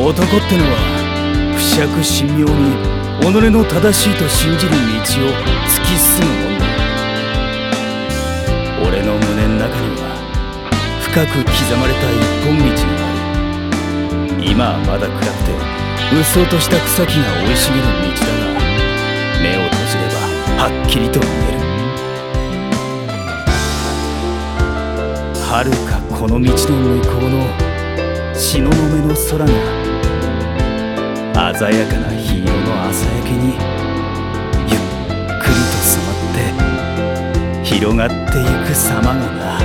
男ってのは不釈神妙に己の正しいと信じる道を突き進むもんだ俺の胸の中には深く刻まれた一本道がある。今はまだ暗くてうっそうとした草木が生い茂る道だが目を閉じればはっきりと見える。遥かこの道の向こうの東雲の空が鮮やかな日色の朝焼けにゆっくりと染まって広がってゆく様がな。だ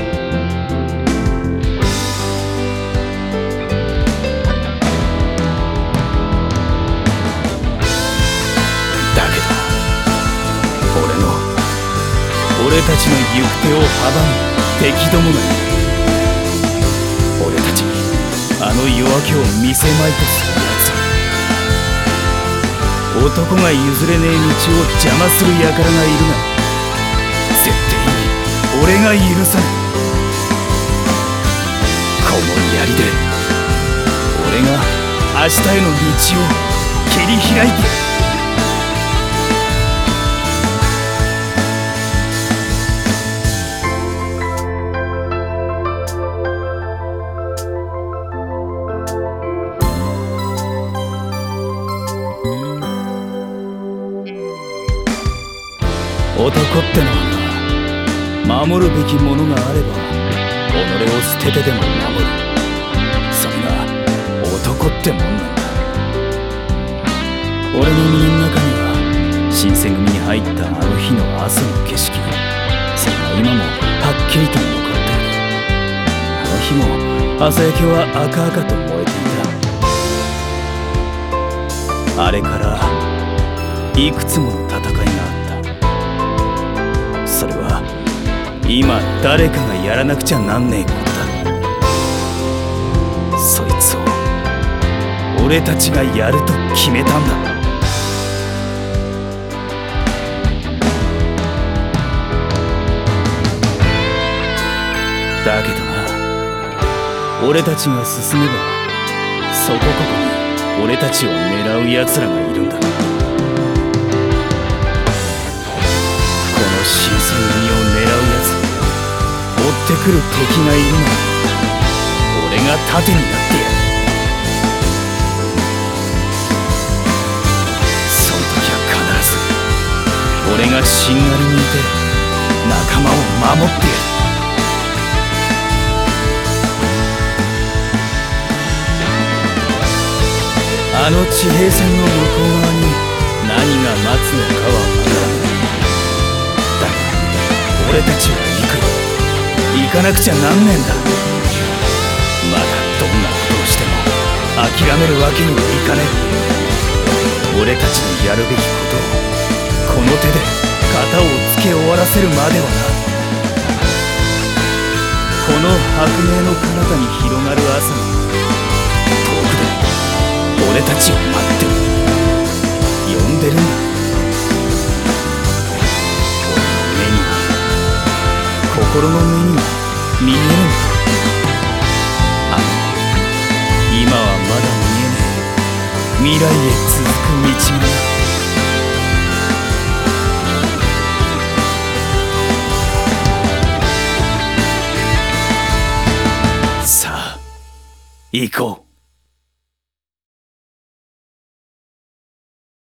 けど俺の俺たちの行く手を阻む敵どもがい俺たちにあの夜明けを見せまいとする奴。男が譲れねえ道を邪魔する輩がいるが絶対に俺が許さないこの槍で俺が明日への道を切り開いて。男ってのはな守るべきものがあれば己を捨ててでも守るそれが男ってもんなんだ俺の胸の中には新選組に入ったあの日の朝の景色。それが今もはっきりと残っている。あの日も朝焼けは赤々と燃えていた。あれからいくつもの今誰かがやらなくちゃなんねえことだ。そいつを俺たちがやると決めたんだ。だけどな俺たちが進めばそこここに俺たちを狙う奴らがいるんだ。新ってくる敵がいるのに俺が盾になってやる。その時は必ず俺がしんがりにいて仲間を守ってやる。あの地平線の向こう側に何が待つのかは分からない。俺たちはなくちゃなんねえんだ。まだどんなことをしても諦めるわけにはいかねえ。俺たちのやるべきことをこの手で型をつけ終わらせるまではな。この白明の彼方に広がる朝が遠くで俺たちを待ってる。呼んでるんだ。心の目には見えるあの今はまだ見えない未来へ続く道が。さあ行こう。